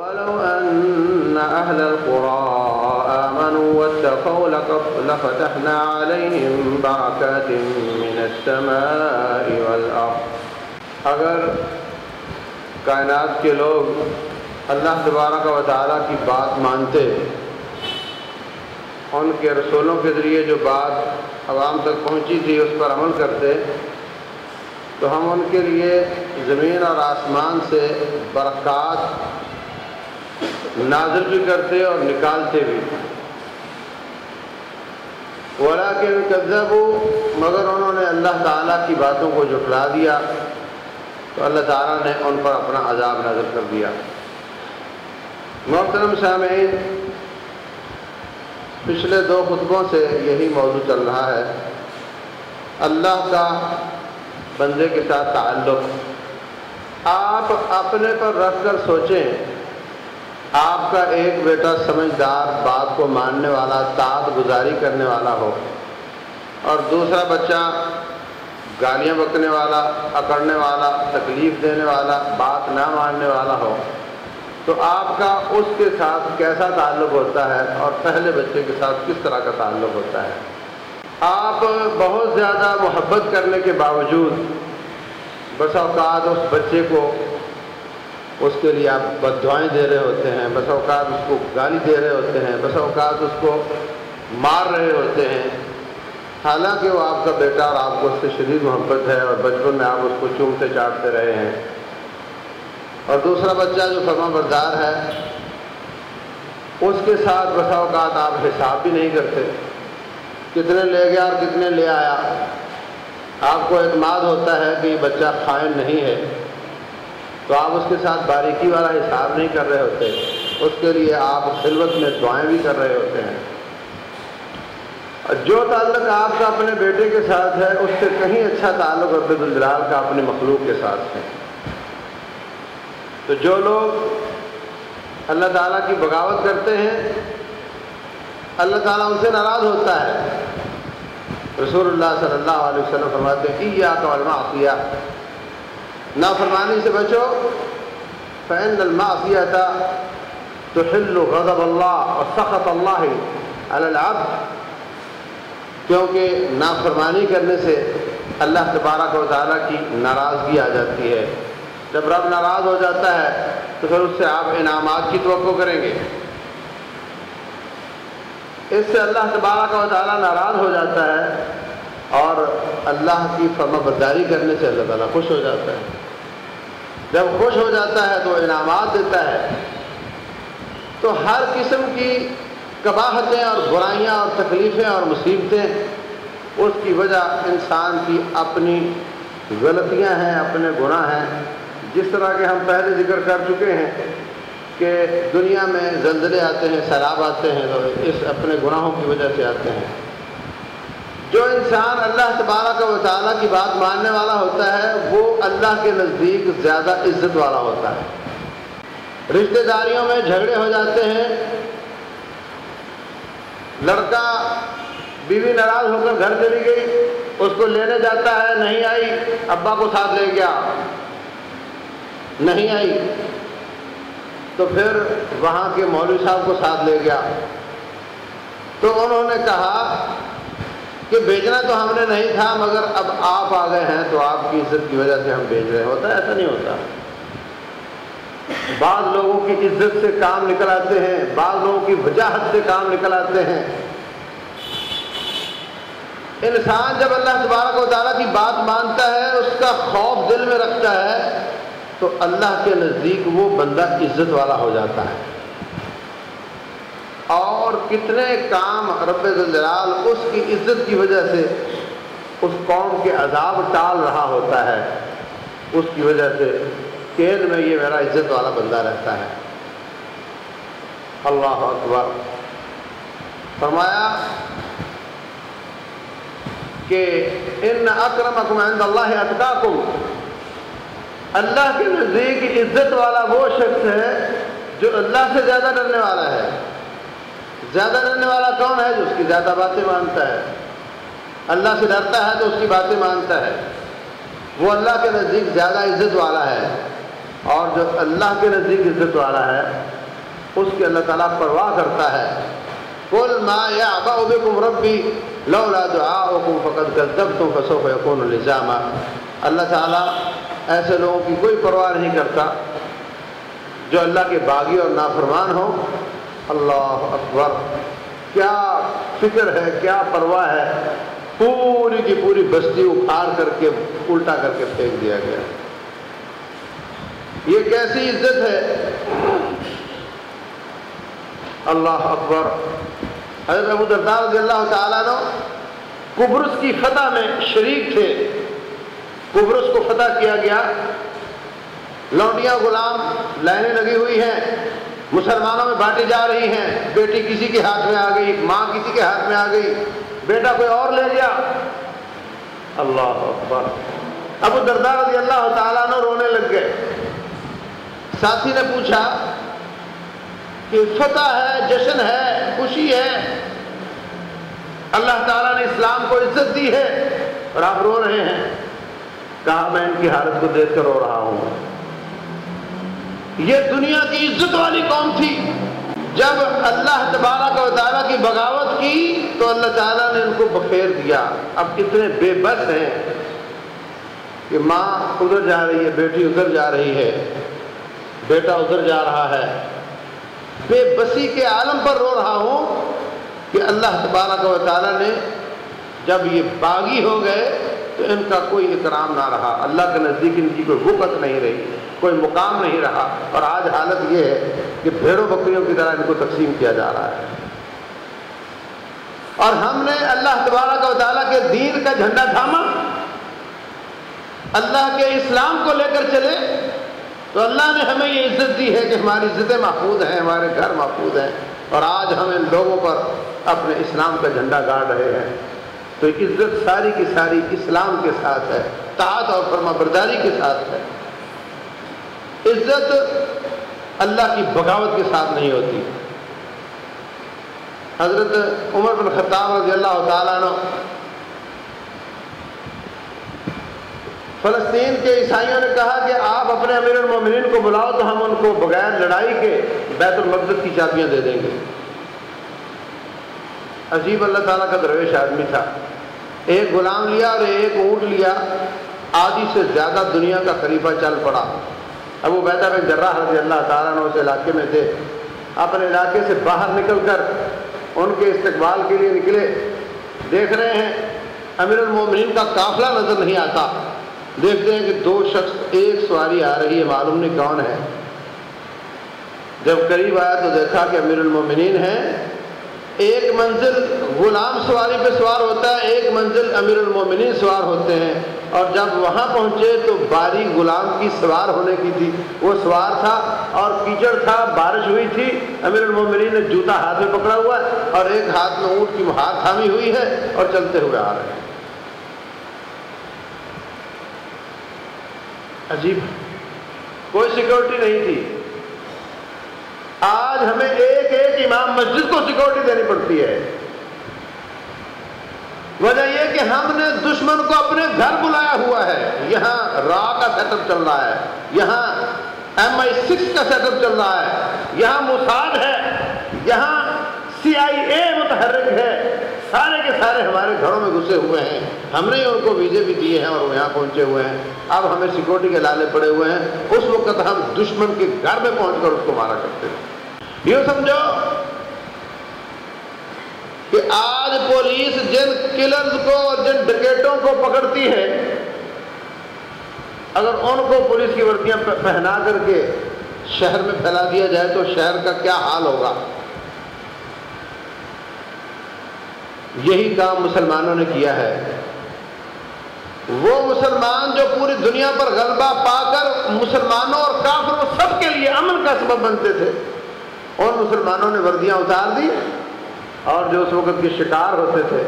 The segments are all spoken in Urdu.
ولو أن أهل القرى آمنوا واتقوا لفتحنا عليهم بركات من السماء والأرض. اگر کائنات کے لوگ اللہ تبارک و تعالیٰ کی بات مانتے، ان کے رسولوں کے ذریعے جو بات عوام تک پہنچی تھی، اس پر عمل کرتے، تو ہم ان کے لیے زمین اور آسمان سے برکات نازل بھی کرتے اور نکالتے بھی۔ ولا کے مگر انہوں نے اللہ تعالیٰ کی باتوں کو جھٹلا دیا۔ تو اللہ تعالیٰ نے ان پر اپنا عذاب نازل کر دیا۔ محترم سامعین، پچھلے دو خطبوں سے یہی موضوع چل رہا ہے۔ اللہ کا بندے کے ساتھ تعلق۔ آپ اپنے پر رکھ کر سوچیں آپ کا ایک بیٹا سمجھدار بات کو ماننے والا تعت گزاری کرنے والا ہو، اور دوسرا بچہ گالیاں بکنے والا اکڑنے والا، تکلیف دینے والا، بات نہ ماننے والا ہو، تو آپ کا اس کے ساتھ کیسا تعلق ہوتا ہے؟ اور پہلے بچے کے ساتھ کس طرح کا تعلق ہوتا ہے؟ آپ بہت زیادہ محبت کرنے کے باوجود بس اوقات اس بچے کو اس کے لیے آپ بد دعائیں دے رہے ہوتے ہیں، بس اوقات اس کو گالی دے رہے ہوتے ہیں، بس اوقات اس کو مار رہے ہوتے ہیں۔ حالانکہ وہ آپ کا بیٹا اور آپ کو اس سے شدید محبت ہے اور بچپن میں آپ اس کو چومتے چاٹتے رہے ہیں۔ اور دوسرا بچہ جو فرما بردار ہے، اس کے ساتھ بسا اوقات آپ حساب بھی نہیں کرتے۔ کتنے لے گیا اور کتنے لے آیا۔ آپ کو اعتماد ہوتا ہے کہ یہ بچہ خائن نہیں ہے۔ تو آپ اس کے ساتھ باریکی والا حساب نہیں کر رہے ہوتے، اس کے لیے آپ خلوت میں دعائیں بھی کر رہے ہوتے ہیں۔ اور جو تعلق آپ کا اپنے بیٹے کے ساتھ ہے، اس سے کہیں اچھا تعلق رب الجلال کا اپنی مخلوق کے ساتھ ہے۔ تو جو لوگ اللہ تعالیٰ کی بغاوت کرتے ہیں، اللہ تعالیٰ ان سے ناراض ہوتا ہے۔ رسول اللہ صلی اللہ علیہ وسلم فرماتے ہیں کہ یا کا المعصیہ نافرمانی سے بچو، فإن المعصیة تحل غضب اللہ اور سخط اللہ علی العبد۔ کیونکہ نافرمانی کرنے سے اللہ تبارک و تعالیٰ کی ناراضگی آ جاتی ہے۔ جب رب ناراض ہو جاتا ہے، تو پھر اس سے آپ انعامات کی توقع کریں گے۔ اس سے اللہ تبارک و تعالیٰ ناراض ہو جاتا ہے اور اللہ کی فرما برداری کرنے سے اللہ تعالیٰ خوش ہو جاتا ہے۔ جب خوش ہو جاتا ہے تو انعامات دیتا ہے۔ تو ہر قسم کی کباہتیں اور برائیاں اور تکلیفیں اور مصیبتیں اس کی وجہ انسان کی اپنی غلطیاں ہیں، اپنے گناہ ہیں۔ جس طرح کے ہم پہلے ذکر کر چکے ہیں کہ دنیا میں زلزلے آتے ہیں، سیلاب آتے ہیں، تو اس اپنے گناہوں کی وجہ سے آتے ہیں۔ جو انسان اللہ تبارک و تعالیٰ کی بات ماننے والا ہوتا ہے، وہ اللہ کے نزدیک زیادہ عزت والا ہوتا ہے۔ رشتہ داریوں میں جھگڑے ہو جاتے ہیں۔ لڑکا بیوی ناراض ہو کر گھر چلی گئی، اس کو لینے جاتا ہے، نہیں آئی، ابا کو ساتھ لے گیا۔ نہیں آئی، تو پھر وہاں کے مولوی صاحب کو ساتھ لے گیا۔ تو انہوں نے کہا کہ بیچنا تو ہم نے نہیں تھا، مگر اب آپ آ گئے ہیں تو آپ کی عزت کی وجہ سے ہم بیچ رہے ہوتا ہے، ایسا نہیں ہوتا۔ بعض لوگوں کی عزت سے کام نکل آتے ہیں، بعض لوگوں کی وجاہت سے کام نکل آتے ہیں۔ انسان جب اللہ تبارک و تعالیٰ کی بات مانتا ہے، اس کا خوف دل میں رکھتا ہے، تو اللہ کے نزدیک وہ بندہ عزت والا ہو جاتا ہے۔ اور کتنے کام رب الجلال اس کی عزت کی وجہ سے اس قوم کے عذاب ٹال رہا ہوتا ہے، اس کی وجہ سے قید میں یہ میرا عزت والا بندہ رہتا ہے۔ اللہ اکبر۔ فرمایا کہ ان اکرمکم عند اللہ اتقاکم۔ اللہ کے نزدیک عزت والا وہ شخص ہے جو اللہ سے زیادہ ڈرنے والا ہے۔ زیادہ ڈرنے والا کون ہے جو اس کی زیادہ باتیں مانتا ہے؟ اللہ سے ڈرتا ہے تو اس کی باتیں مانتا ہے۔ وہ اللہ کے نزدیک زیادہ عزت والا ہے اور جو اللہ کے نزدیک عزت والا ہے، اس کی اللہ تعالیٰ پرواہ کرتا ہے۔ کل ما یا بکم ربی، لولا دعاؤکم فقد کذبتم فسوف یکون لزاما۔ اللہ تعالیٰ ایسے لوگوں کی کوئی پرواہ نہیں کرتا جو اللہ کے باغی اور نافرمان ہو اللہ اکبر۔ کیا فکر ہے، کیا پرواہ ہے؟ پوری کی پوری بستی اکھاڑ کر کے، الٹا کر کے پھینک دیا گیا۔ یہ کیسی عزت ہے؟ اللہ اکبر۔ حضرت ابو دردار رضی اللہ تعالیٰ نے قبرص کی فتح میں شریک تھے۔ قبرص کو فتح کیا گیا۔ لونڈیاں غلام لائنیں لگی ہوئی ہیں۔ مسلمانوں میں بانٹی جا رہی ہیں۔ بیٹی کسی کے ہاتھ میں آ گئی، ماں کسی کے ہاتھ میں آ گئی۔ بیٹا کوئی اور لے گیا۔ اللہ اکبر۔ ابو دردار رضی اللہ تعالیٰ نے رونے لگ گئے۔ ساتھی نے پوچھا کہ فتح ہے، جشن ہے، خوشی ہے؟ اللہ تعالیٰ نے اسلام کو عزت دی ہے اور آپ رو رہے ہیں۔ کہا، میں ان کی حالت کو دیکھ کر رو رہا ہوں۔ یہ دنیا کی عزت والی قوم تھی۔ جب اللہ تبارہ کا تعالیٰ کی بغاوت کی، تو اللہ تعالیٰ نے ان کو بخیر دیا۔ اب کتنے بے بس ہیں۔ کہ ماں ادھر جا رہی ہے، بیٹی ادھر جا رہی ہے۔ بیٹا ادھر جا رہا ہے۔ بے بسی کے عالم پر رو رہا ہوں کہ اللہ تبارک و تعالیٰ نے جب یہ باغی ہو گئے تو ان کا کوئی اکرام نہ رہا۔ اللہ کے نزدیک ان کی کوئی وقت نہیں رہی۔ کوئی مقام نہیں رہا اور آج حالت یہ ہے کہ بھیڑوں بکریوں کی طرح ان کو تقسیم کیا جا رہا ہے۔ اور ہم نے اللہ تبارک و تعالیٰ کے دین کا جھنڈا تھاما۔ اللہ کے اسلام کو لے کر چلے۔ تو اللہ نے ہمیں یہ عزت دی ہے کہ ہماری عزتیں محفوظ ہیں، ہمارے گھر محفوظ ہیں۔ اور آج ہم ان لوگوں پر اپنے اسلام کا جھنڈا گاڑ رہے ہیں۔ تو عزت ساری کی ساری اسلام کے ساتھ ہے تعت اور فرما برداری کے ساتھ ہے۔ عزت اللہ کی بغاوت کے ساتھ نہیں ہوتی۔ حضرت عمر بن خطاب رضی اللہ تعالیٰ عنہ فلسطین کے عیسائیوں نے کہا کہ آپ اپنے امیر المومنین کو بلاؤ تو ہم ان کو بغیر لڑائی کے بیت المقدس کی چابیاں دے دیں گے۔ عجیب اللہ تعالیٰ کا درویش آدمی تھا۔ ایک غلام لیا اور ایک اونٹ لیا۔ آدھی سے زیادہ دنیا کا خلیفہ چل پڑا۔ ابو بیدہ بن جرہ رضی اللہ تعالیٰ نے اس علاقے میں تھے۔ اپنے علاقے سے باہر نکل کر ان کے استقبال کے لیے نکلے۔ دیکھ رہے ہیں، امیر المومنین کا قافلہ نظر نہیں آتا۔ دیکھتے ہیں کہ دو شخص ایک سواری آ رہی ہے، معلوم نہیں کون ہے۔ جب قریب آیا تو دیکھا کہ امیر المومنین ہیں۔ ایک منزل غلام سواری پہ سوار ہوتا ہے، ایک منزل امیر المومنین سوار ہوتے ہیں۔ اور جب وہاں پہنچے تو باری غلام کی سوار ہونے کی تھی۔ وہ سوار تھا اور کیچڑ تھا، بارش ہوئی تھی۔ امیر المومنین نے جوتا ہاتھ میں پکڑا ہوا ہے اور ایک ہاتھ میں اونٹ کی ہاتھ تھامی ہوئی ہے اور چلتے ہوئے آ رہے ہیں۔ عجیب کوئی سیکورٹی نہیں تھی۔ آج ہمیں ایک ایک امام مسجد کو سیکورٹی دینی پڑتی ہے۔ وجہ یہ کہ ہم نے دشمن کو اپنے گھر بلایا ہوا ہے۔ یہاں را کا سیٹ اپ چل رہا ہے۔ یہاں ایم آئی سکس کا سیٹ اپ چل رہا ہے۔ یہاں مساد ہے۔ یہاں سی آئی اے متحرک ہے۔ سارے کے سارے ہمارے گھروں میں گھسے ہوئے ہیں۔ ہم نے ان کو ویزے بھی دیے ہیں اور وہ یہاں پہنچے ہوئے ہیں۔ اب ہمیں سیکورٹی کے لالے پڑے ہوئے ہیں۔ اس وقت ہم دشمن کے گھر میں پہنچ کر اس کو مارا کرتے ہیں۔ یوں سمجھو کہ آج پولیس جن کلرز کو اور جن ڈکیٹوں کو پکڑتی ہے، اگر ان کو پولیس کی وردیاں پہنا کر کے شہر میں پھیلا دیا جائے تو شہر کا کیا حال ہوگا؟ یہی کام مسلمانوں نے کیا ہے۔ وہ مسلمان جو پوری دنیا پر غلبہ پا کر مسلمانوں اور کافروں سب کے لیے امن کا سبب بنتے تھے اور مسلمانوں نے وردیاں اتار دی اور جو اس وقت کے شکار ہوتے تھے،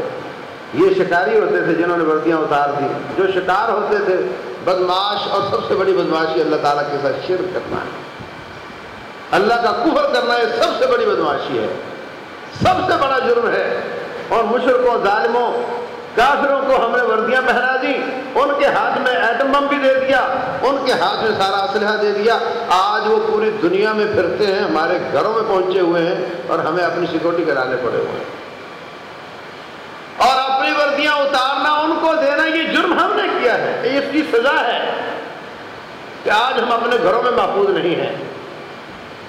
یہ شکاری ہوتے تھے جنہوں نے وردیاں اتار دی جو شکار ہوتے تھے بدماش اور سب سے بڑی بدماشی اللہ تعالیٰ کے ساتھ شرک کرنا ہے۔ اللہ کا کفر کرنا یہ سب سے بڑی بدماشی ہے۔ سب سے بڑا جرم ہے۔ اور مشرقوں ظالموں، کافروں کو ہم نے وردیاں پہنا دی۔ ان کے ہاتھ میں ایٹم بم بھی دے دیا۔ ان کے ہاتھ میں سارا اسلحہ دے دیا۔ آج وہ پوری دنیا میں پھرتے ہیں، ہمارے گھروں میں پہنچے ہوئے ہیں اور ہمیں اپنی سیکورٹی کرانے پڑے ہوئے ہیں۔ اور اپنی وردیاں اتارنا، ان کو دینا، یہ جرم ہم نے کیا ہے۔ یہ اس کی سزا ہے کہ آج ہم اپنے گھروں میں محفوظ نہیں ہیں۔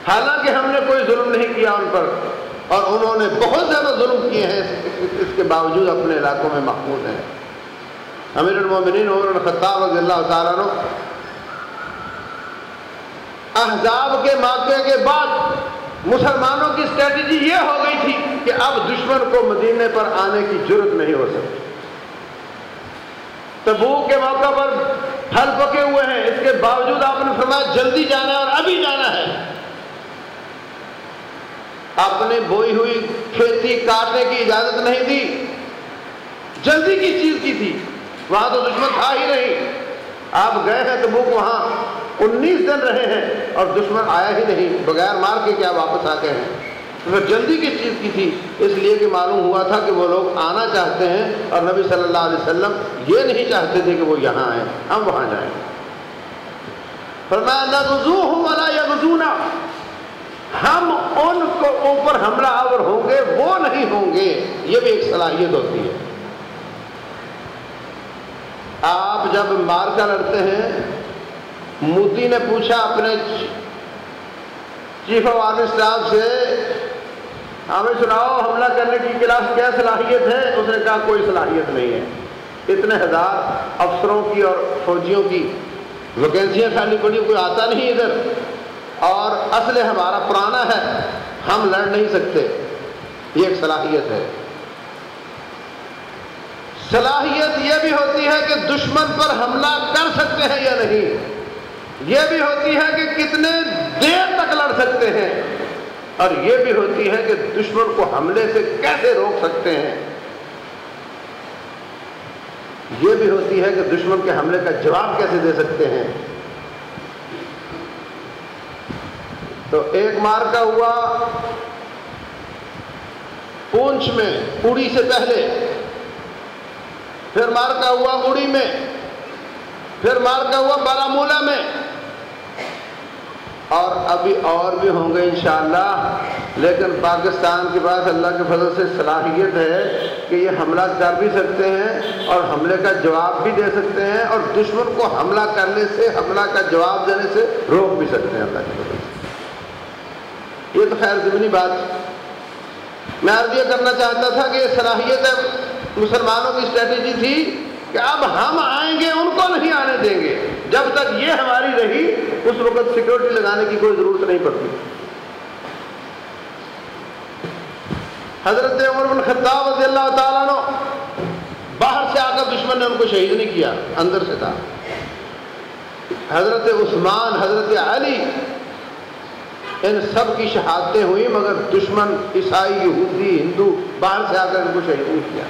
حالانکہ ہم نے کوئی ظلم نہیں کیا ان پر۔ اور انہوں نے بہت زیادہ ظلم کیے ہیں، اس کے باوجود اپنے علاقوں میں محفوظ ہیں۔ امیر المومنین عمر الخطاب رضی اللہ تعالیٰ عنہ احزاب کے موقع کے بعد مسلمانوں کی اسٹریٹجی یہ ہو گئی تھی کہ اب دشمن کو مدینے پر آنے کی ضرورت نہیں ہو سکتی۔ تبوک کے موقع پر پھل پکے ہوئے ہیں۔ اس کے باوجود آپ نے فرمایا جلدی جانا ہے اور ابھی جانا ہے۔ اپنی بوئی ہوئی کھیتی کاٹنے کی اجازت نہیں دی۔ جلدی کی چیز کی تھی۔ وہاں تو دشمن تھا ہی نہیں۔ آپ گئے ہیں تبوک وہاں۔ انیس دن رہے ہیں اور دشمن آیا ہی نہیں۔ بغیر مار کے کیا واپس آ گئے ہیں؟ جلدی کس چیز کی تھی۔ اس لیے کہ معلوم ہوا تھا کہ وہ لوگ آنا چاہتے ہیں اور نبی صلی اللہ علیہ وسلم یہ نہیں چاہتے تھے کہ وہ یہاں آئیں۔ ہم وہاں جائیں۔ فرمایا یا ہم ان کو اوپر حملہ آور ہوں گے، وہ نہیں ہوں گے۔ یہ بھی ایک صلاحیت ہوتی ہے۔ آپ جب مارکا لڑتے ہیں، مودی نے پوچھا اپنے چیف آف آرمی اسٹاف سے، ہمیں سناؤ، حملہ کرنے کی کلاس کیا صلاحیت ہے؟ اس نے کہا، کوئی صلاحیت نہیں ہے۔ اتنے ہزار افسروں کی اور فوجیوں کی ویکینسیاں خالی پڑی، کوئی آتا نہیں ادھر۔ اور اصل ہمارا پرانا ہے، ہم لڑ نہیں سکتے۔ یہ ایک صلاحیت ہے۔ صلاحیت یہ بھی ہوتی ہے کہ دشمن پر حملہ کر سکتے ہیں یا نہیں۔ یہ بھی ہوتی ہے کہ کتنے دیر تک لڑ سکتے ہیں۔ اور یہ بھی ہوتی ہے کہ دشمن کو حملے سے کیسے روک سکتے ہیں۔ یہ بھی ہوتی ہے کہ دشمن کے حملے کا جواب کیسے دے سکتے ہیں۔ تو ایک مار کا ہوا پونچھ میں اڑی سے پہلے۔ پھر مار کا ہوا اڑی میں۔ پھر مار کا ہوا بارامولہ میں۔ اور ابھی اور بھی ہوں گے انشاءاللہ، لیکن پاکستان کے پاس اللہ کے فضل سے صلاحیت ہے کہ یہ حملہ کر بھی سکتے ہیں اور حملے کا جواب بھی دے سکتے ہیں اور دشمن کو حملہ کرنے سے، حملہ کا جواب دینے سے روک بھی سکتے ہیں اللہ کے فضل سے۔ یہ تو خیر ضمنی بات میں عرض یہ کرنا چاہتا تھا کہ یہ صلاحیت مسلمانوں کی اسٹریٹجی تھی کہ اب ہم آئیں گے، ان کو نہیں آنے دیں گے۔ جب تک یہ ہماری رہی، اس وقت سیکورٹی لگانے کی کوئی ضرورت نہیں پڑتی۔ حضرت عمر بن خطاب رضی اللہ تعالیٰ نے باہر سے آ کر دشمن نے ان کو شہید نہیں کیا، اندر سے تھا۔ حضرت عثمان، حضرت علی ان سب کی شہادتیں ہوئی مگر دشمن، عیسائی، یہودی، ہندو، باہر سے آ کر ان کو شہید کیا۔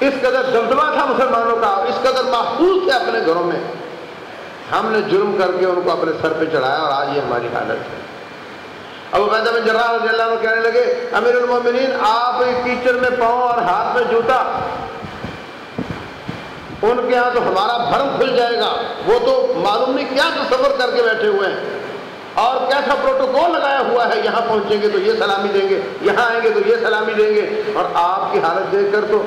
اس قدر دبدبا تھا مسلمانوں کا اس قدر محفوظ تھے اپنے گھروں میں۔ ہم نے جرم کر کے ان کو اپنے سر پہ چڑھایا، اور آج یہ ہماری حالت ہے۔ اب عبیدہ بن جراح رضی اللہ عنہ کہنے لگے، امیر المومنین، آپ کیچڑ میں پاؤں اور ہاتھ میں جوتا ان کے ہاں تو ہمارا بھرم کھل جائے گا۔ وہ تو معلوم نہیں کیا تصور کر کے بیٹھے ہوئے ہیں۔ اور کیسا پروٹوکول لگایا ہوا ہے، یہاں پہنچیں گے تو یہ سلامی دیں گے، یہاں آئیں گے تو یہ سلامی دیں گے۔ اور آپ کی حالت دیکھ کر تو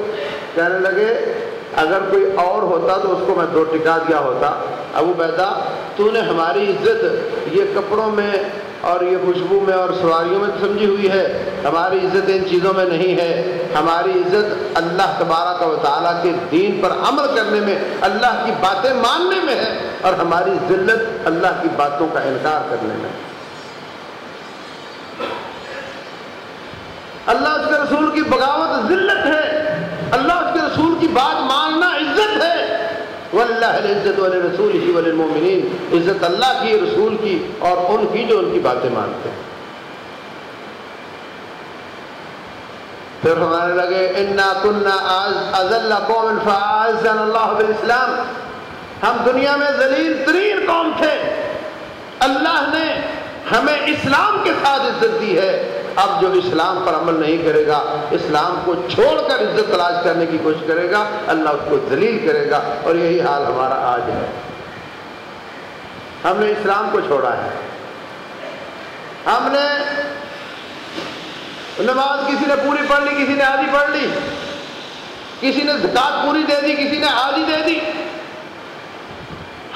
کہنے لگے، اگر کوئی اور ہوتا تو اس کو میں دو ٹکا دیا ہوتا۔ ابو بیدا تو نے ہماری عزت، یہ کپڑوں میں اور یہ خوشبو میں اور سواریوں میں سمجھی ہوئی ہے۔ ہماری عزت ان چیزوں میں نہیں ہے۔ ہماری عزت اللہ تبارہ کا تعالیٰ کے دین پر عمل کرنے میں، اللہ کی باتیں ماننے میں ہے اور ہماری ذلت اللہ کی باتوں کا انکار کرنے میں۔ اللہ اس کے رسول کی بغاوت ذلت ہے اللہ اس کے رسول کی بات ماننا عزت ہے واللہ العزت رسول ہی والمومنین عزت اللہ کی، رسول کی، اور ان کی جو ان کی باتیں مانتے ہیں۔ پھر ہمارے لگے، انا کننا ازل قوم فاعزنا اللہ بالاسلام ہم دنیا میں ذلیل ترین قوم تھے۔ اللہ نے ہمیں اسلام کے ساتھ عزت دی ہے۔ اب جو اسلام پر عمل نہیں کرے گا، اسلام کو چھوڑ کر عزت تلاش کرنے کی کوشش کرے گا، اللہ اس کو دلیل کرے گا اور یہی حال ہمارا آج ہے۔ ہم نے اسلام کو چھوڑا ہے۔ ہم نے نماز کسی نے پوری پڑھ لی، کسی نے آدھی پڑھ لی، کسی نے زکات پوری دے دی، کسی نے آدھی دے دی۔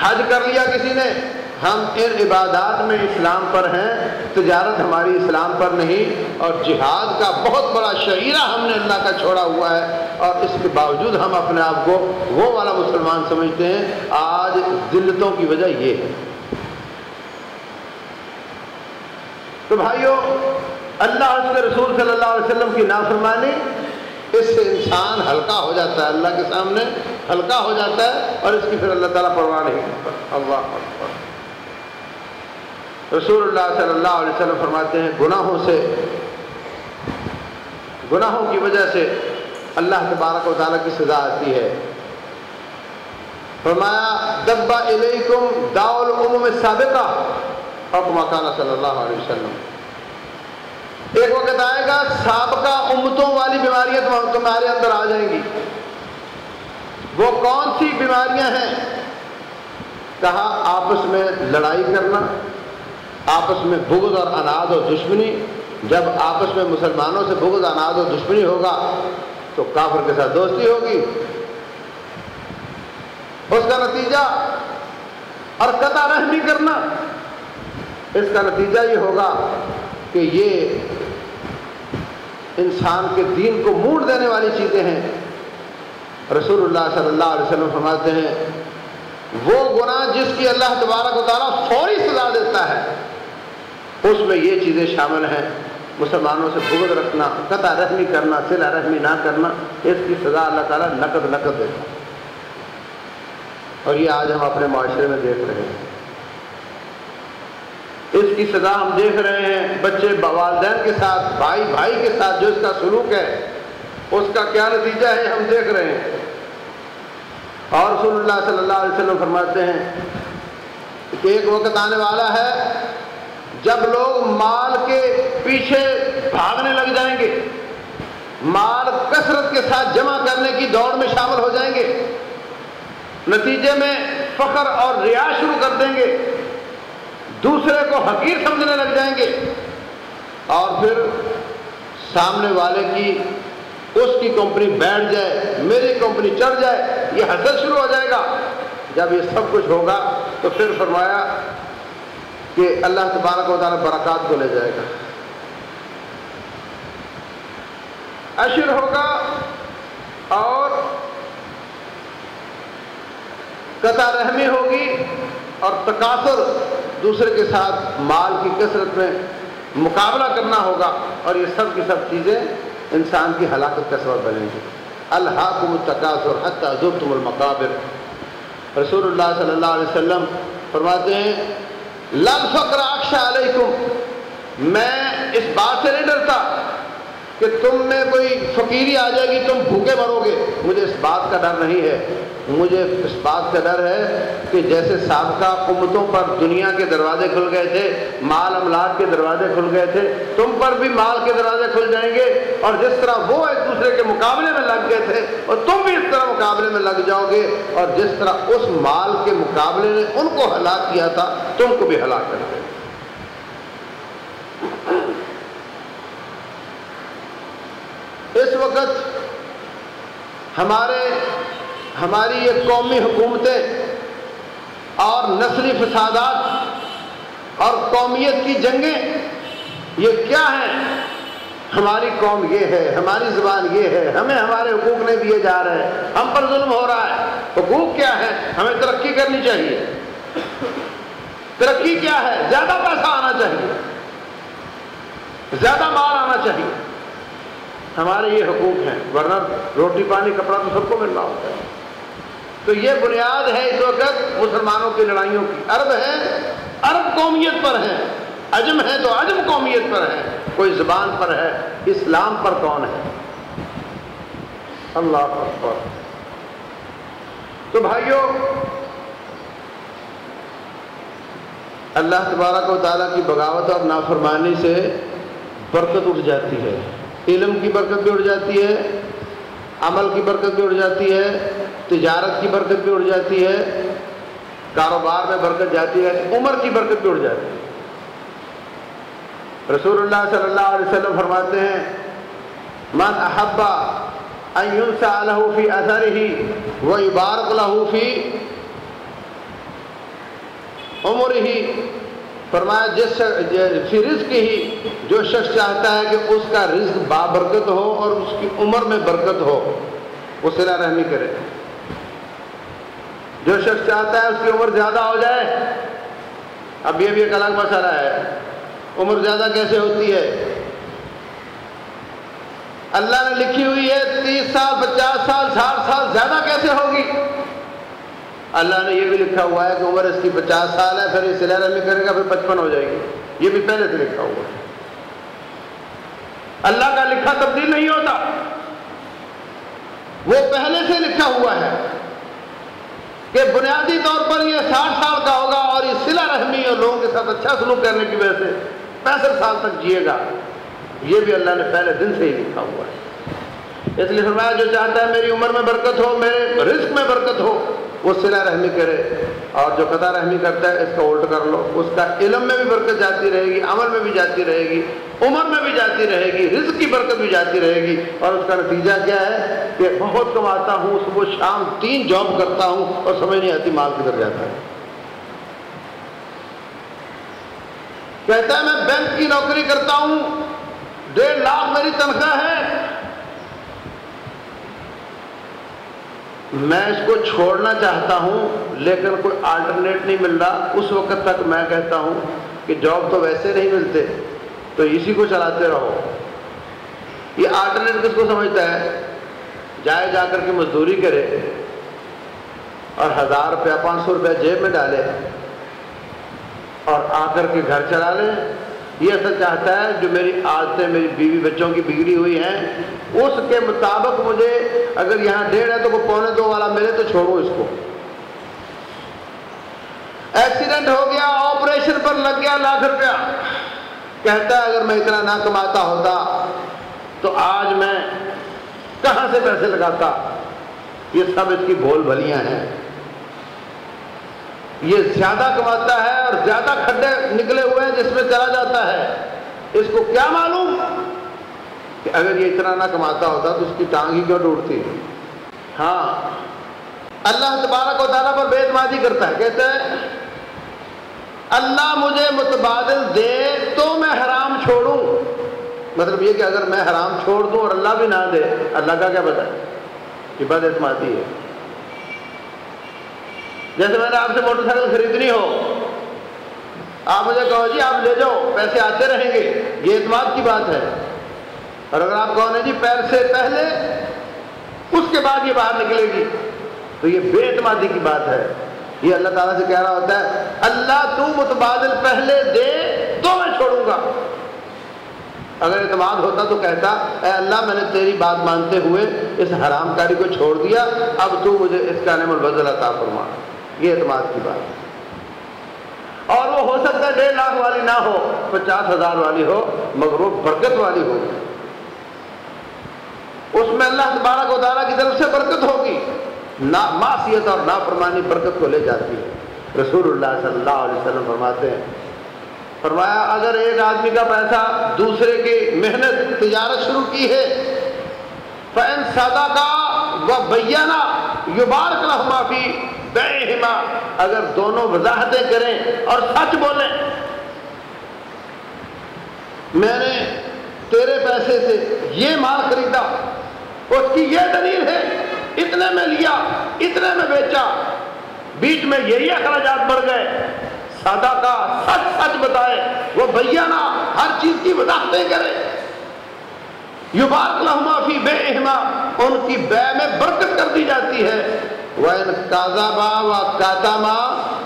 حج کر لیا کسی نے۔ ہم ان عبادات میں اسلام پر ہیں، تجارت ہماری اسلام پر نہیں، اور جہاد کا بہت بڑا شعیرہ ہم نے اللہ کا چھوڑا ہوا ہے، اور اس کے باوجود ہم اپنے آپ کو وہ والا مسلمان سمجھتے ہیں۔ آج ذلتوں کی وجہ یہ ہے۔ تو بھائیوں اللہ اس کے رسول صلی اللہ علیہ وسلم کی نافرمانی، اس سے انسان ہلکا ہو جاتا ہے۔ اللہ کے سامنے ہلکا ہو جاتا ہے، اور اس کی پھر اللہ تعالیٰ پرواہ نہیں اللہ اکبر۔ رسول اللہ صلی اللہ علیہ وسلم فرماتے ہیں، گناہوں سے، گناہوں کی وجہ سے اللہ تبارک و تعالیٰ کی سزا آتی ہے۔ فرمایا، دبا علیکم داول العموم سابقہ حکم کانا صلی اللہ علیہ وسلم۔ ایک وقت آئے گا، سابقہ امتوں والی بیماریاں تمہارے اندر آ جائیں گی۔ وہ کون سی بیماریاں ہیں؟ کہا، آپس میں لڑائی کرنا۔ آپس میں بغض اور اناج اور دشمنی۔ جب آپس میں مسلمانوں سے بغض، اناج اور دشمنی ہوگا تو کافر کے ساتھ دوستی ہوگی۔ اس کا نتیجہ اور قطع رحمی کرنا۔ اس کا نتیجہ یہ ہوگا کہ یہ انسان کے دین کو موڑ دینے والی چیزیں ہیں۔ رسول اللہ صلی اللہ علیہ وسلم فرماتے ہیں، وہ گناہ جس کی اللہ تبارک و تعالیٰ فوری سزا اس میں یہ چیزیں شامل ہیں، مسلمانوں سے بغض رکھنا، قطع رحمی کرنا، سلا رحمی نہ کرنا، اس کی سزا اللہ تعالیٰ نقد نقد دیتا اور یہ آج ہم اپنے معاشرے میں دیکھ رہے ہیں۔ اس کی سزا ہم دیکھ رہے ہیں، بچے والدین کے ساتھ، بھائی بھائی کے ساتھ جو اس کا سلوک ہے، اس کا کیا نتیجہ ہے ہم دیکھ رہے ہیں۔ اور رسول اللہ صلی اللہ علیہ وسلم فرماتے ہیں کہ ایک وقت آنے والا ہے جب لوگ مال کے پیچھے بھاگنے لگ جائیں گے، مال کثرت کے ساتھ جمع کرنے کی دوڑ میں شامل ہو جائیں گے، نتیجے میں فخر اور ریا شروع کر دیں گے، دوسرے کو حقیر سمجھنے لگ جائیں گے، اور پھر سامنے والے کی، اس کی کمپنی بیٹھ جائے، میری کمپنی چڑھ جائے، یہ حسد شروع ہو جائے گا۔ جب یہ سب کچھ ہوگا تو پھر فرمایا کہ اللہ تبارک و تعالیٰ برکات کو لے جائے گا۔ اشر ہوگا اور قطع رحمی ہوگی اور تقاصر دوسرے کے ساتھ مال کی کثرت میں مقابلہ کرنا ہوگا اور یہ سب کی سب چیزیں انسان کی ہلاکت کا سبب بنیں گی۔ الحاکم التقاصر حتی زرتم المقابر۔ رسول اللہ صلی اللہ علیہ وسلم فرماتے ہیں لل فقر آخشا علیکم۔ میں اس بات سے نہیں ڈرتا کہ تم میں کوئی فقیری آ جائے گی، تم بھوکے مرو گے۔ مجھے اس بات کا ڈر نہیں ہے۔ مجھے اس بات کا ڈر ہے کہ جیسے سابقہ امتوں پر دنیا کے دروازے کھل گئے تھے، مال املاک کے دروازے کھل گئے تھے، تم پر بھی مال کے دروازے کھل جائیں گے اور جس طرح وہ ایک دوسرے کے مقابلے میں لگ گئے تھے اور تم بھی اس طرح مقابلے میں لگ جاؤ گے اور جس طرح اس مال کے مقابلے نے ان کو ہلاک کیا تھا، تم کو بھی ہلاک کر دے اس وقت ہمارے ہماری یہ قومی حکومتیں اور نسلی فسادات اور قومیت کی جنگیں، یہ کیا ہیں؟ ہماری قوم یہ ہے، ہماری زبان یہ ہے، ہمیں ہمارے حقوق نہیں دیے جا رہے ہیں ہم پر ظلم ہو رہا ہے۔ حقوق کیا ہے ہمیں ترقی کرنی چاہیے۔ ترقی کیا ہے؟ زیادہ پیسہ آنا چاہیے۔ زیادہ مال آنا چاہیے۔ ہمارے یہ حقوق ہیں، ورنہ روٹی، پانی، کپڑا تو سب کو مل رہا ہوتا ہے۔ تو یہ بنیاد ہے اس وقت مسلمانوں کی لڑائیوں کی۔ عرب ہے عرب قومیت پر ہے عجم ہے تو عجم قومیت پر ہے کوئی زبان پر ہے، اسلام پر کون ہے؟ اللہ اکبر۔ تو بھائیوں اللہ تبارک و تعالیٰ کی بغاوت اور نافرمانی سے برکت اٹھ جاتی ہے۔ علم کی برکت بھی اٹھ جاتی ہے۔ عمل کی برکت بھی اٹھ جاتی ہے، تجارت کی برکت بھی اٹھ جاتی ہے، کاروبار میں برکت جاتی ہے، عمر کی برکت بھی اٹھ جاتی ہے۔ رسول اللہ صلی اللہ علیہ وسلم فرماتے ہیں، من احبا له في اثره ويبارك له في عمره فرمایا، جس فی رزق ہی جو شخص چاہتا ہے کہ اس کا رزق بابرکت ہو اور اس کی عمر میں برکت ہو، وہ صلح رحمی کرے۔ جو شخص چاہتا ہے اس کی عمر زیادہ ہو جائے، اب یہ بھی ایک الگ مسئلہ ہے۔ عمر زیادہ کیسے ہوتی ہے؟ اللہ نے لکھی ہوئی ہے، تیس سال، پچاس سال، ساٹھ سال زیادہ کیسے ہوگی؟ اللہ نے یہ بھی لکھا ہوا ہے کہ عمر اس کی پچاس سال ہے، پھر یہ سلیرہ میں کرے گا، پھر پچپن ہو جائے گی۔ یہ بھی پہلے سے لکھا ہوا ہے۔ اللہ کا لکھا تبدیل نہیں ہوتا۔ وہ پہلے سے لکھا ہوا ہے کہ بنیادی طور پر یہ ساٹھ سال کا ہوگا اور یہ سلا رحمی اور لوگوں کے ساتھ اچھا سلوک کرنے کی وجہ سے پینسٹھ سال تک جیے گا۔ یہ بھی اللہ نے پہلے دن سے ہی لکھا ہوا ہے۔ اس لیے فرمایا، جو چاہتا ہے میری عمر میں برکت ہو، میرے رزق میں برکت ہو وہ سلا رحمی کرے اور جو قطع رحمی کرتا ہے اس کا الٹ کر لو، اس کا علم میں بھی برکت جاتی رہے گی، عمل میں بھی جاتی رہے گی، عمر میں بھی جاتی رہے گی، رزق کی برکت بھی جاتی رہے گی۔ اور اس کا نتیجہ کیا ہے کہ بہت کماتا ہوں، صبح شام تین جاب کرتا ہوں اور سمجھ نہیں آتی مال کدھر جاتا ہے۔ کہتا ہے میں بینک کی نوکری کرتا ہوں، ڈیڑھ لاکھ میری تنخواہ ہے میں اس کو چھوڑنا چاہتا ہوں، لیکن کوئی آلٹرنیٹ نہیں مل رہا۔ اس وقت تک میں کہتا ہوں کہ جاب تو ویسے نہیں ملتے، تو اسی کو چلاتے رہو۔ یہ آلٹرنیٹ کس کو سمجھتا ہے؟ جائے جا کر کے مزدوری کرے اور ہزار روپیہ، پانچ سو روپیہ جیب میں ڈالے اور آ کر کے گھر چلا لے۔ یہ ایسا چاہتا ہے جو میری عادتیں، میری بیوی بچوں کی بگڑی ہوئی ہیں، اس کے مطابق مجھے اگر یہاں ڈیڑھ ہے تو وہ پونے دو والا ملے تو چھوڑو اس کو۔ ایکسیڈنٹ ہو گیا آپریشن پر لگ گیا، لاکھ روپیہ۔ کہتا ہے اگر میں اتنا نہ کماتا ہوتا تو آج میں کہاں سے پیسے لگاتا؟ یہ سب اس کی بول بھلیاں ہیں۔ یہ زیادہ کماتا ہے اور زیادہ کھڈے نکلے ہوئے ہیں جس میں چلا جاتا ہے۔ اس کو کیا معلوم؟ کہ اگر یہ اتنا نہ کماتا ہوتا تو اس کی ٹانگ ہی کیوں ڈوڑتی ہاں۔ اللہ تبارک و تعالیٰ پر بے اعتمادی کرتا ہے۔ کہتے ہیں، اللہ مجھے متبادل دے تو میں حرام چھوڑوں۔ مطلب یہ کہ اگر میں حرام چھوڑ دوں اور اللہ بھی نہ دے، اللہ کا کیا بتائے کہ بد اعتمادی ہے۔ جیسے میں نے آپ سے موٹر سائیکل خریدنی ہو، آپ مجھے کہو جی آپ لے جاؤ، پیسے آتے رہیں گے۔ یہ اعتماد کی بات ہے۔ اور اگر آپ کہو جی پیر سے پہلے، اس کے بعد یہ باہر نکلے گی۔ تو یہ بے اعتمادی کی بات ہے۔ یہ اللہ تعالیٰ سے کہہ رہا ہوتا ہے، اللہ تو متبادل پہلے دے، تو میں چھوڑوں گا۔ اگر اعتماد ہوتا تو کہتا، اے اللہ میں نے تیری بات مانتے ہوئے اس حرام کاری کو چھوڑ دیا، اب تو مجھے اس کا نعم البدل عطا فرما۔ یہ اعتماد کی بات ہے۔ اور وہ ہو سکتا ہے ڈیڑھ لاکھ والی نہ ہو، پچاس ہزار والی ہو، مگر وہ برکت والی ہو۔ اس میں اللہ تبارک و تعالیٰ کی طرف سے برکت ہوگی۔ نہ معصیت اور نافرمانی برکت کو لے جاتی ہے۔ رسول اللہ صلی اللہ علیہ وسلم فرماتے ہیں، فرمایا، اگر ایک آدمی کا پیسہ دوسرے کی محنت، تجارت شروع کی ہے فین سادہ کا وہ بیانہ یوبار کا معافی بے اگر دونوں وضاحتیں کریں اور سچ بولیں۔ میں نے تیرے پیسے سے یہ مال خریدا، اس کی یہ دلیل ہے، اتنے میں لیا، اتنے میں بیچا۔ بیچ میں یہی اخراجات بڑھ گئے۔ سادہ کا سچ سچ بتائے، وہ بھیا نا ہر چیز کی وضاحتیں کرے۔ یوبار معافی بے اہما ان کی بے میں برکت کر دی جاتی ہے۔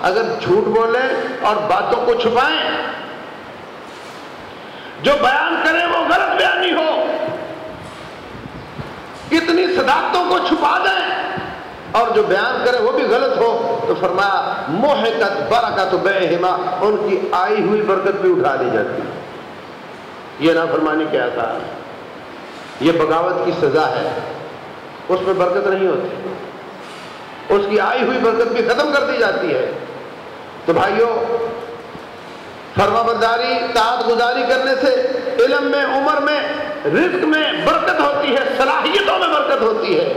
اگر جھوٹ بولیں اور باتوں کو چھپائیں، جو بیان کریں وہ غلط بیانی ہو کتنی صداقتوں کو چھپا دیں اور جو بیان کرے وہ بھی غلط ہو، تو فرمایا محکت برکت بے ان کی آئی ہوئی برکت بھی اٹھا لی جاتی۔ یہ نافرمانی کے آثار ہے یہ بغاوت کی سزا ہے، اس میں برکت نہیں ہوتی۔ اس کی آئی ہوئی برکت بھی ختم کر دی جاتی ہے۔ تو بھائیوں فرما برداری تعت گزاری کرنے سے علم میں، عمر میں، رزق میں برکت ہوتی ہے، صلاحیتوں میں برکت ہوتی ہے۔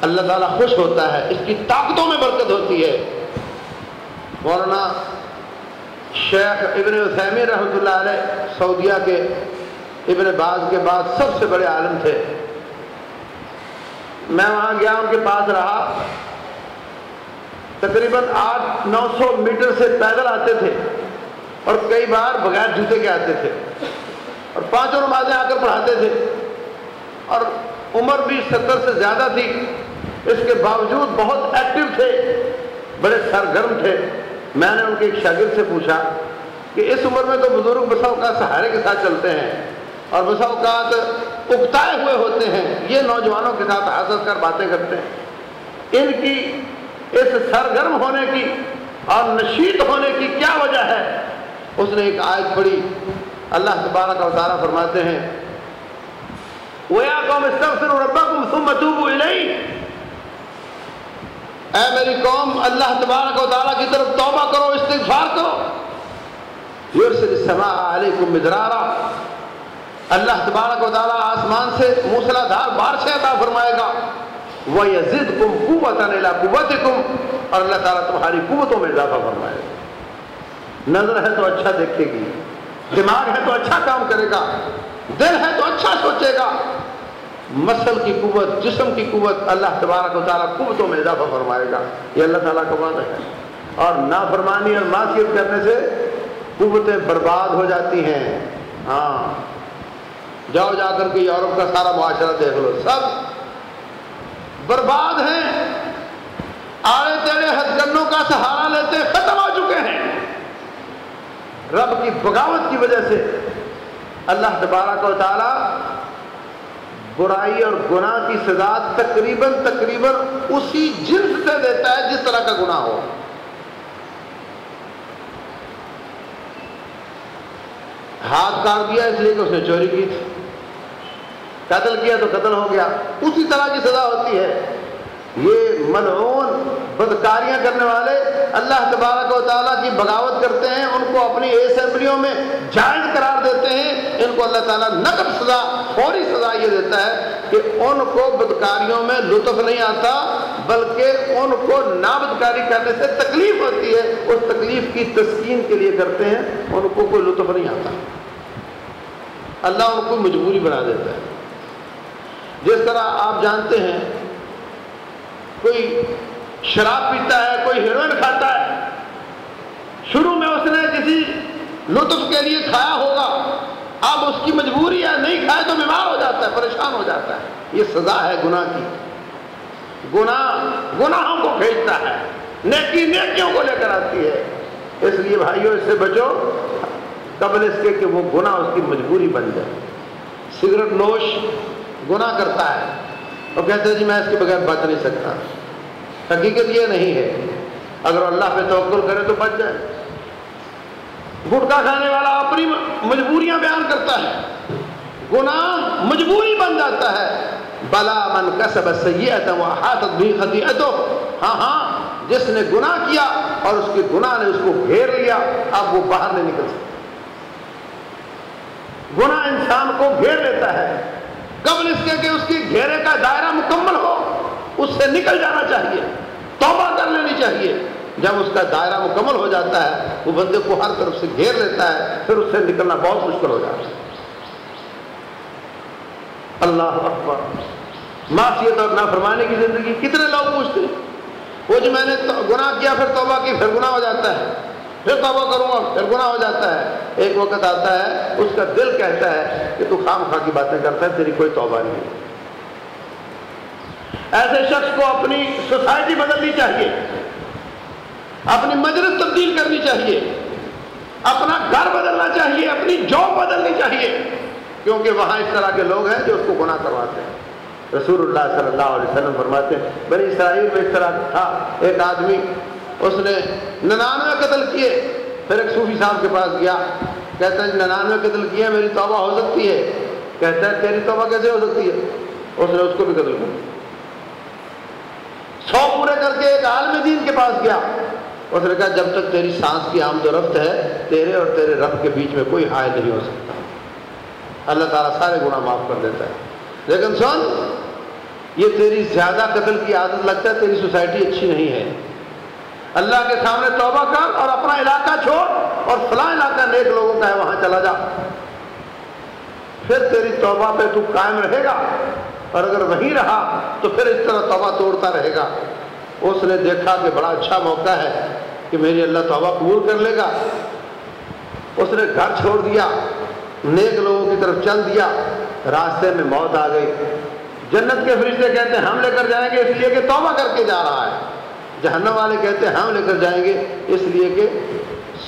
اللہ تعالیٰ خوش ہوتا ہے، اس کی طاقتوں میں برکت ہوتی ہے۔ مولانا شیخ ابن وسیمی رحمۃ اللہ علیہ سعودیہ کے ابن باز کے بعد سب سے بڑے عالم تھے۔ میں وہاں گیا، ان کے پاس رہا۔ تقریباً آٹھ، نو سو میٹر سے پیدل آتے تھے۔ اور کئی بار بغیر جوتے کے آتے تھے۔ اور پانچوں نمازیں آ کر پڑھاتے تھے۔ اور عمر بھی ستر سے زیادہ تھی۔ اس کے باوجود بہت ایکٹیو تھے۔ بڑے سرگرم تھے۔ میں نے ان کے ایک شاگرد سے پوچھا کہ اس عمر میں تو بزرگ بسا اوقات سہارے کے ساتھ چلتے ہیں۔ اور بسا اوقات اکتائے ہوئے ہوتے ہیں، یہ نوجوانوں کے ساتھ حاصل کر باتیں کرتے ہیں۔ ان کی اس سرگرم ہونے کی اور نشیط ہونے کی کیا وجہ ہے؟ اس نے ایک آیت پڑھی۔ اللہ تبارک کا تعالیٰ فرماتے ہیں، وَيَا قَوْمِ اسْتَغْفِرُوا رَبَّكُمْ ثُمَّ تُوبُوا إِلَيْهِ۔ اے میری قوم، اللہ تبارک و تعالیٰ کی طرف توبہ کرو، استغفار کرو۔ یرسل السماء علیکم مدرارا۔ اللہ تبارک و تعالیٰ آسمان سے موسلا دھار بارشیں عطا فرمائے گا۔ وَيَزِدْكُمْ قُوَّةً إِلَىٰ قُوَّتِكُمْ اور اللہ تعالیٰ تمہاری قوتوں میں اضافہ فرمائے۔ گا نظر ہے تو اچھا دیکھے گی، دماغ ہے تو اچھا کام کرے گا، دل ہے تو اچھا سوچے گا۔ مسل کی قوت، جسم کی قوت اللہ تبارک و تعالیٰ قوتوں میں اضافہ فرمائے گا۔ یہ اللہ تعالیٰ کا وعدہ ہے۔ اور نافرمانی اور معاشیت کرنے سے قوتیں برباد ہو جاتی ہیں۔ ہاں۔ جاؤ جا کر کے یورپ کا سارا معاشرہ دیکھ لو۔ سب برباد ہیں۔ آڑے تیڑے ہتھ گنوں کا سہارا لیتے ختم ہو چکے ہیں۔ رب کی بغاوت کی وجہ سے اللہ تبارک و تعالیٰ برائی اور گناہ کی سزا تقریباً تقریباً اسی جنس سے دیتا ہے جس طرح کا گناہ ہو۔ ہاتھ کاٹ دیا اس لیے کہ اس نے چوری کی۔ تھی قتل کیا تو قتل ہو گیا۔ اسی طرح کی سزا ہوتی ہے۔ یہ ملعون بدکاریاں کرنے والے اللہ تبارک و تعالیٰ کی بغاوت کرتے ہیں، ان کو اپنی اسمبلیوں میں جائز قرار دیتے ہیں۔ ان کو اللہ تعالیٰ نقب سزا، فوری سزا یہ دیتا ہے کہ ان کو بدکاریوں میں لطف نہیں آتا، بلکہ ان کو نابدکاری کرنے سے تکلیف ہوتی ہے۔ اس تکلیف کی تسکین کے لیے کرتے ہیں، ان کو کوئی لطف نہیں آتا۔ اللہ ان کو مجبوری بنا دیتا ہے۔ جس طرح آپ جانتے ہیں، کوئی شراب پیتا ہے، کوئی ہیروئن کھاتا ہے، شروع میں اس نے کسی لطف کے لیے کھایا ہوگا، اب اس کی مجبوری ہے، نہیں کھائے تو بیمار ہو جاتا ہے، پریشان ہو جاتا ہے۔ یہ سزا ہے گناہ کی۔ گناہ، گناہوں کو کھینچتا ہے، نیکی نیکیوں کو لے کر آتی ہے۔ اس لیے بھائیوں اس سے بچو، قبل اس کے کہ وہ گناہ اس کی مجبوری بن جائے۔ سگریٹ نوش گناہ کرتا ہے اور کہتے ہیں جی میں اس کے بغیر بچ نہیں سکتا۔ حقیقت یہ نہیں ہے۔ اگر اللہ پہ توقل کرے تو بچ جائے۔ گٹکا کھانے والا اپنی مجبوریاں بیان کرتا ہے۔ گناہ مجبوری بن جاتا ہے۔ بلا من کسب سید ہاتھ بھی خطیت ہاں ہاں جس نے گناہ کیا اور اس کے گناہ نے اس کو گھیر لیا، اب وہ باہر نہیں نکل سکتا۔ گناہ انسان کو گھیر لیتا ہے۔ قبل اس کے کہ اس کی گھیرے کا دائرہ مکمل ہو؟ اس سے نکل جانا چاہیے، توبہ کر لینی چاہیے۔ جب اس کا دائرہ مکمل ہو جاتا ہے، وہ بندے کو ہر طرف سے گھیر لیتا ہے، پھر اس سے نکلنا بہت مشکل ہو جاتا ہے۔ اللہ اکبر۔ معاشیت اور نافرمانے کی زندگی کتنے لوگ پوچھتے ہیں؟ وہ جو میں نے گناہ کیا، پھر توبہ کی، پھر گناہ ہو جاتا ہے۔ پھر توبہ کروں گا، پھر گناہ ہو جاتا ہے۔ ایک وقت آتا ہے، اس کا دل کہتا ہے کہ تو خام خواہ کی باتیں کرتا ہے، تیری کوئی توبہ نہیں۔ ایسے شخص کو اپنی سوسائٹی بدلنی چاہیے۔ اپنی مجلس تبدیل کرنی چاہیے۔ اپنا گھر بدلنا چاہیے، اپنی جاب بدلنی چاہیے۔ کیونکہ وہاں اس طرح کے لوگ ہیں جو اس کو گناہ کرواتے ہیں۔ رسول اللہ صلی اللہ علیہ وسلم فرماتے ہیں، بنی اسرائیل میں اس طرح تھا۔ ایک آدمی اس نے ننانوے قتل کیے، پھر ایک صوفی صاحب کے پاس گیا، کہتا ہے جی ننانوے قتل کیے، میری توبہ ہو سکتی ہے۔ کہتا ہے تیری توبہ کیسے ہو سکتی ہے؟ اس نے اس کو بھی قتل کر سو پورے کر کے ایک عالم دین کے پاس گیا۔ اس نے کہا، جب تک تیری سانس کی آمد و رفت ہے، تیرے اور تیرے رب کے بیچ میں کوئی حائل نہیں ہو سکتا۔ اللہ تعالیٰ سارے گناہ معاف کر دیتا ہے۔ لیکن سن، یہ تیری زیادہ قتل کی عادت لگتا ہے، تیری سوسائٹی اچھی نہیں ہے۔ اللہ کے سامنے توبہ کر اور اپنا علاقہ چھوڑ اور فلاں علاقہ نیک لوگوں کا ہے، وہاں چلا جا۔ پھر تیری توبہ پہ تو قائم رہے گا۔ اور اگر وہیں رہا تو پھر اس طرح توبہ توڑتا رہے گا۔ اس نے دیکھا کہ بڑا اچھا موقع ہے کہ میری اللہ توبہ قبول کر لے گا۔ اس نے گھر چھوڑ دیا، نیک لوگوں کی طرف چل دیا۔ راستے میں موت آ گئی۔ جنت کے فرشتے کہتے ہیں، ہم لے کر جائیں گے، اس لیے کہ توبہ کر کے جا رہا ہے۔ جہنم والے کہتے ہیں، ہم لے کر جائیں گے۔ اس لیے کہ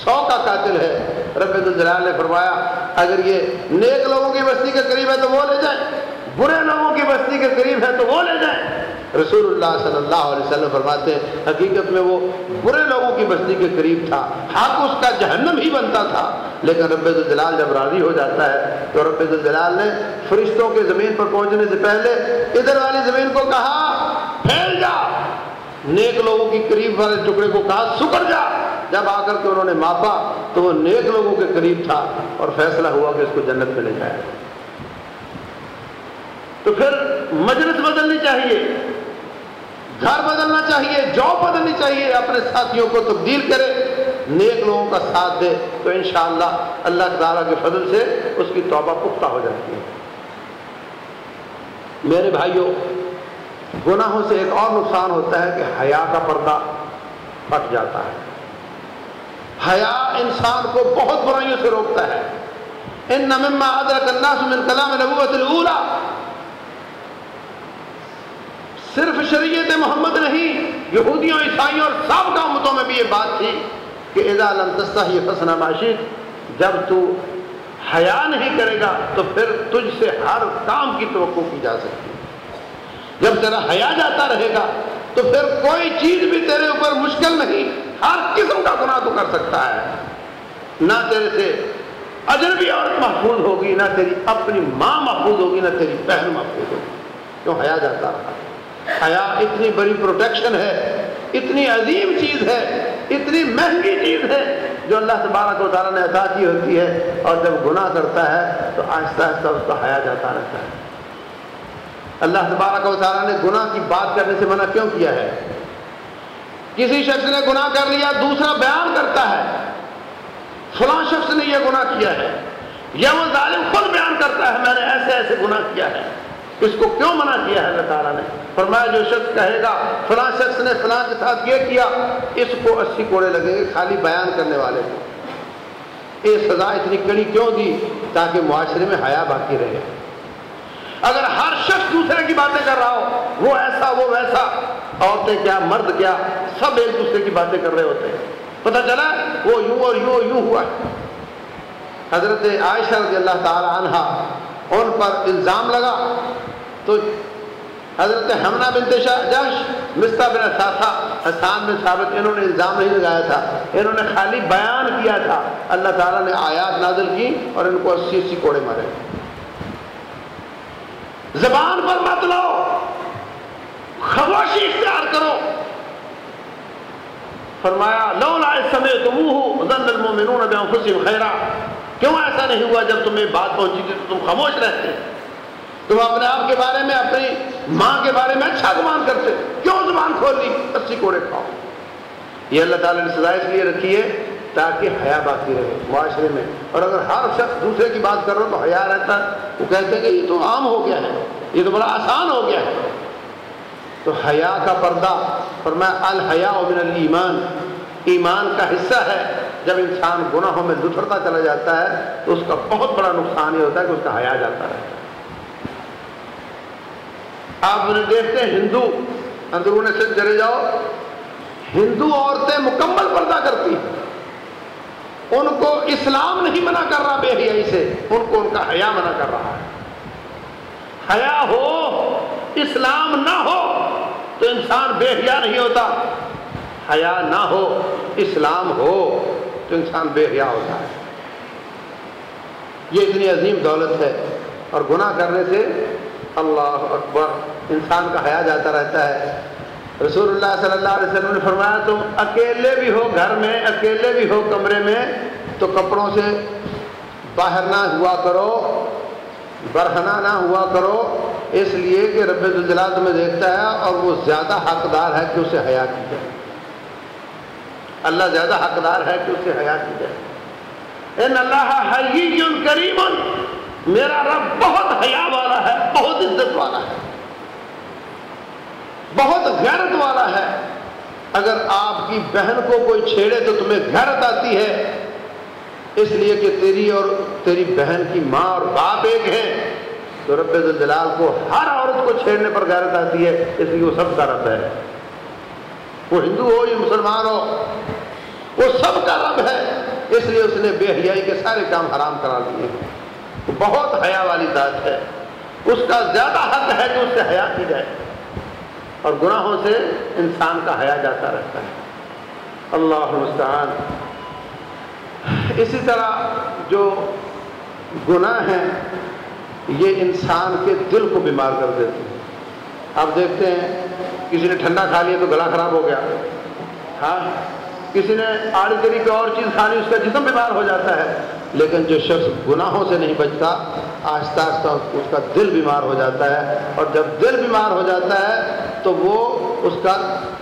سو کا قاتل ہے۔ رب الجلال نے فرمایا، اگر یہ نیک لوگوں کی بستی کے قریب ہے تو وہ لے جائیں۔ برے لوگوں کی بستی کے قریب ہے تو وہ لے جائیں۔ رسول اللہ صلی اللہ علیہ وسلم فرماتے ہیں، حقیقت میں وہ برے لوگوں کی بستی کے قریب تھا۔ حق اس کا جہنم ہی بنتا تھا۔ لیکن رب الجلال جب راضی ہو جاتا ہے تو رب الجلال نے فرشتوں کے زمین پر پہنچنے سے پہلے ادھر والی زمین کو کہا، پھیل جا۔ نیک لوگوں کی قریب والے ٹکڑے کو کہا، سکڑ جا۔ جب آ کر کے انہوں نے ماپا تو وہ نیک لوگوں کے قریب تھا اور فیصلہ ہوا کہ اس کو جنت میں لے جائے۔ تو پھر مجلس بدلنی چاہیے، گھر بدلنا چاہیے، جاب بدلنی چاہیے، اپنے ساتھیوں کو تبدیل کرے، نیک لوگوں کا ساتھ دے۔ تو انشاءاللہ اللہ تعالیٰ کے فضل سے اس کی توبہ پختہ ہو جاتی ہے۔ میرے بھائیوں گناہوں سے ایک اور نقصان ہوتا ہے کہ حیا کا پردہ پھٹ جاتا ہے۔ حیا انسان کو بہت برائیوں سے روکتا ہے۔ ان نمما ادرک الناس من کلام نبوت الاولا صرف شریعت محمد نہیں، یہودیوں، عیسائیوں اور سب امتوں میں بھی یہ بات تھی کہ اذا لم تستحی فسنا معاشی جب تو حیا نہیں کرے گا تو پھر تجھ سے ہر کام کی توقع کی جا سکتی جب تیرا حیا جاتا رہے گا، تو پھر کوئی چیز بھی تیرے اوپر مشکل نہیں۔ ہر قسم کا گناہ تو کر سکتا ہے۔ نہ تیرے سے اجنبی عورت محفوظ ہوگی، نہ تیری اپنی ماں محفوظ ہوگی، نہ تیری بہن محفوظ ہوگی۔ کیوں حیا جاتا رہا؟ حیا اتنی بڑی پروٹیکشن ہے، اتنی عظیم چیز ہے، اتنی مہنگی چیز ہے جو اللہ تبارک و تعالیٰ نے عطا کی ہوتی ہے۔ اور جب گناہ کرتا ہے، تو آہستہ آہستہ اس کا حیا جاتا رہتا ہے۔ اللہ تبارک و تعالیٰ نے گناہ کی بات کرنے سے منع کیوں کیا ہے؟ کسی شخص نے گناہ کر لیا، دوسرا بیان کرتا ہے، فلاں شخص نے یہ گناہ کیا ہے، یا وہ ظالم خود بیان کرتا ہے، میں نے ایسے ایسے گناہ کیا ہے۔ اس کو کیوں منع کیا ہے اللہ تعالیٰ نے؟ فرمایا، جو شخص کہے گا، فلاں شخص نے فلاں کے ساتھ یہ کیا، اس کو اسی کوڑے لگیں گے خالی بیان کرنے والے کو۔ یہ سزا اتنی کڑی کیوں دی؟ تاکہ معاشرے میں حیا باقی رہے۔ اگر ہر شخص دوسرے کی باتیں کر رہا ہو، وہ ایسا، وہ ویسا، عورتیں کیا، مرد کیا، سب ایک دوسرے کی باتیں کر رہے ہوتے ہیں۔ پتہ چلا؟ وہ یوں اور یوں یوں ہوا۔ حضرت عائشہ رضی اللہ تعالی عنہ ان پر الزام لگا۔ تو حضرت حمنہ بنت جش مستہ بن اثاثہ حسان بن ثابت، انہوں نے الزام نہیں لگایا تھا۔ انہوں نے خالی بیان کیا تھا۔ اللہ تعالیٰ نے آیات نازل کی اور ان کو اسی اسی کوڑے مارے۔ زبان پر مت لو خاموشی اختیار کرو۔ فرمایا، لولا سمے تم ظن المؤمنون خیرا کیوں ایسا نہیں ہوا جب تمہیں بات پہنچی تھی تو تم خاموش رہتے؟ تم اپنے آپ کے بارے میں، اپنی ماں کے بارے میں اچھا گمان کرتے؟ کیوں زبان کھول لی اچھی کوڑے کھاؤ۔ یہ اللہ تعالیٰ نے سزا اس لیے رکھی ہے تاکہ حیا باقی رہے معاشرے میں۔ اور اگر ہر شخص دوسرے کی بات کر رہا تو حیا رہتا ہے۔ وہ کہتے ہیں کہ یہ تو عام ہو گیا ہے۔ یہ تو بڑا آسان ہو گیا ہے۔ تو حیا کا پردہ اور میں الحیا من الایمان۔ ایمان کا حصہ ہے۔ جب انسان گناہوں میں لترتا چلا جاتا ہے، تو اس کا بہت بڑا نقصان یہ ہوتا ہے کہ اس کا حیا جاتا رہتا ہے۔ آپ دیکھتے ہیں ہندو اندرون سے چلے جاؤ۔ ہندو عورتیں مکمل پردہ کرتی ہیں۔ ان کو اسلام نہیں منع کر رہا بے حیائی سے، ان کو ان کا حیا منع کر رہا ہے۔ حیا ہو، اسلام نہ ہو تو انسان بے حیا نہیں ہوتا۔ حیا نہ ہو، اسلام ہو تو انسان بے حیا ہوتا ہے۔ یہ اتنی عظیم دولت ہے اور گناہ کرنے سے اللہ اکبر انسان کا حیا جاتا رہتا ہے۔ رسول اللہ صلی اللہ علیہ وسلم نے فرمایا، تم اکیلے بھی ہو گھر میں، اکیلے بھی ہو کمرے میں، تو کپڑوں سے باہر نہ ہوا کرو برہنا نہ ہوا کرو، اس لیے کہ رب الجلال تمہیں دیکھتا ہے اور وہ زیادہ حقدار ہے کہ اسے حیا کی جائے۔ اللہ زیادہ حقدار ہے کہ اسے حیا کی جائے۔ ان اللہ حی کریم، میرا رب بہت حیا والا ہے، بہت عزت والا ہے۔ بہت غیرت والا ہے۔ اگر آپ کی بہن کو کوئی چھیڑے تو تمہیں غیرت آتی ہے۔ اس لیے کہ تیری اور تیری بہن کی ماں اور باپ ایک ہیں۔ تو رب الجلال کو ہر عورت کو چھیڑنے پر غیرت آتی ہے، اس لیے وہ سب کا رب ہے۔ وہ ہندو ہو یا مسلمان ہو، وہ سب کا رب ہے۔ اس لیے اس نے بے حیائی کے سارے کام حرام کرا دیے۔ بہت حیا والی ذات ہے۔ اس کا زیادہ حق ہے کہ اس سے حیا کی جائے۔ اور گناہوں سے انسان کا حیا جاتا رہتا ہے۔ اللہ مستعان اسی طرح جو گناہ ہیں، یہ انسان کے دل کو بیمار کر دیتے ہیں۔ آپ دیکھتے ہیں، کسی نے ٹھنڈا کھا لیا تو گلا خراب ہو گیا۔ ہاں کسی نے آڑی تری کوئی اور چیز کھا لی، اس کا جسم بیمار ہو جاتا ہے۔ لیکن جو شخص گناہوں سے نہیں بچتا، آہستہ آہستہ اس کا دل بیمار ہو جاتا ہے۔ اور جب دل بیمار ہو جاتا ہے تو وہ اس کا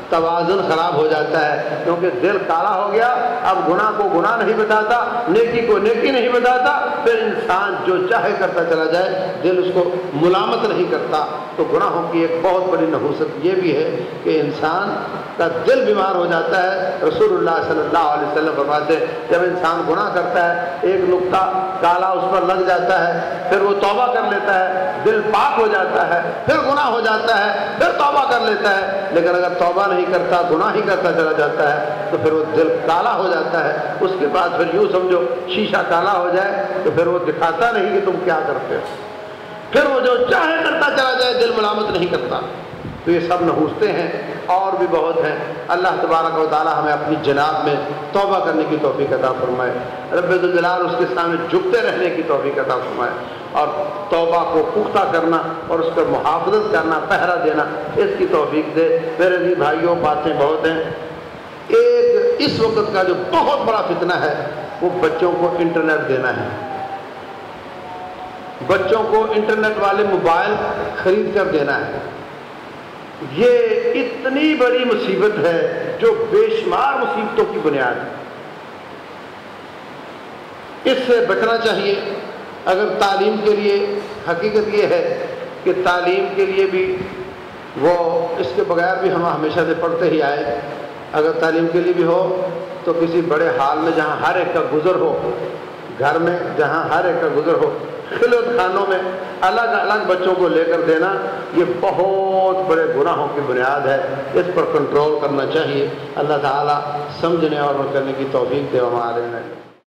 توازن خراب ہو جاتا ہے، کیونکہ دل کالا ہو گیا، اب گناہ کو گناہ نہیں بتاتا، نیکی کو نیکی نہیں بتاتا، پھر انسان جو چاہے کرتا چلا جائے، دل اس کو ملامت نہیں کرتا۔ تو گناہوں کی ایک بہت بڑی نحوست یہ بھی ہے کہ انسان کا دل بیمار ہو جاتا ہے۔ رسول اللہ صلی اللہ علیہ وسلم فرماتے جب انسان گناہ کرتا ہے، ایک نقطہ کالا اس پر لگ جاتا ہے، پھر وہ توبہ کر لیتا ہے، دل پاک ہو جاتا ہے، پھر گناہ ہو جاتا ہے، پھر توبہ کر لیتا ہے۔ لیکن اگر توبہ نہیں کرتا، گناہ ہی کرتا چلا جاتا ہے، تو پھر وہ دل کالا ہو جاتا ہے۔ اس کے بعد پھر یوں سمجھو، شیشہ کالا ہو جائے، تو پھر وہ دکھاتا نہیں کہ تم کیا کرتے ہو۔ پھر وہ جو چاہے کرتا چلا جائے، دل ملامت نہیں کرتا۔ تو یہ سب نحوستے ہیں اور بھی بہت ہیں۔ اللہ تبارک و تعالیٰ ہمیں اپنی جناب میں توبہ کرنے کی توفیق عطا فرمائے۔ رب الجلال اس کے سامنے جھکتے رہنے کی توفیق عطا فرمائے۔ اور توبہ کو پختہ کرنا اور اس پر محافظت کرنا، پہرا دینا، اس کی توفیق دے۔ میرے بھی بھائیوں، باتیں بہت ہیں۔ ایک اس وقت کا جو بہت بڑا فتنہ ہے، وہ بچوں کو انٹرنیٹ دینا ہے۔ بچوں کو انٹرنیٹ والے موبائل خرید کر دینا ہے۔ یہ اتنی بڑی مصیبت ہے جو بے شمار مصیبتوں کی بنیاد ہے۔ اس سے بچنا چاہیے۔ اگر تعلیم کے لیے، حقیقت یہ ہے کہ تعلیم کے لیے بھی وہ اس کے بغیر بھی ہم ہمیشہ سے پڑھتے ہی آئے۔ اگر تعلیم کے لیے بھی ہو تو کسی بڑے حال میں جہاں ہر ایک کا گزر ہو، گھر میں جہاں ہر ایک کا گزر ہو خلوت خانوں میں الگ الگ بچوں کو لے کر دینا، یہ بہت بڑے گناہوں کی بنیاد ہے۔ اس پر کنٹرول کرنا چاہیے۔ اللہ تعالیٰ سمجھنے اور کرنے کی توفیق دے۔ ہمارے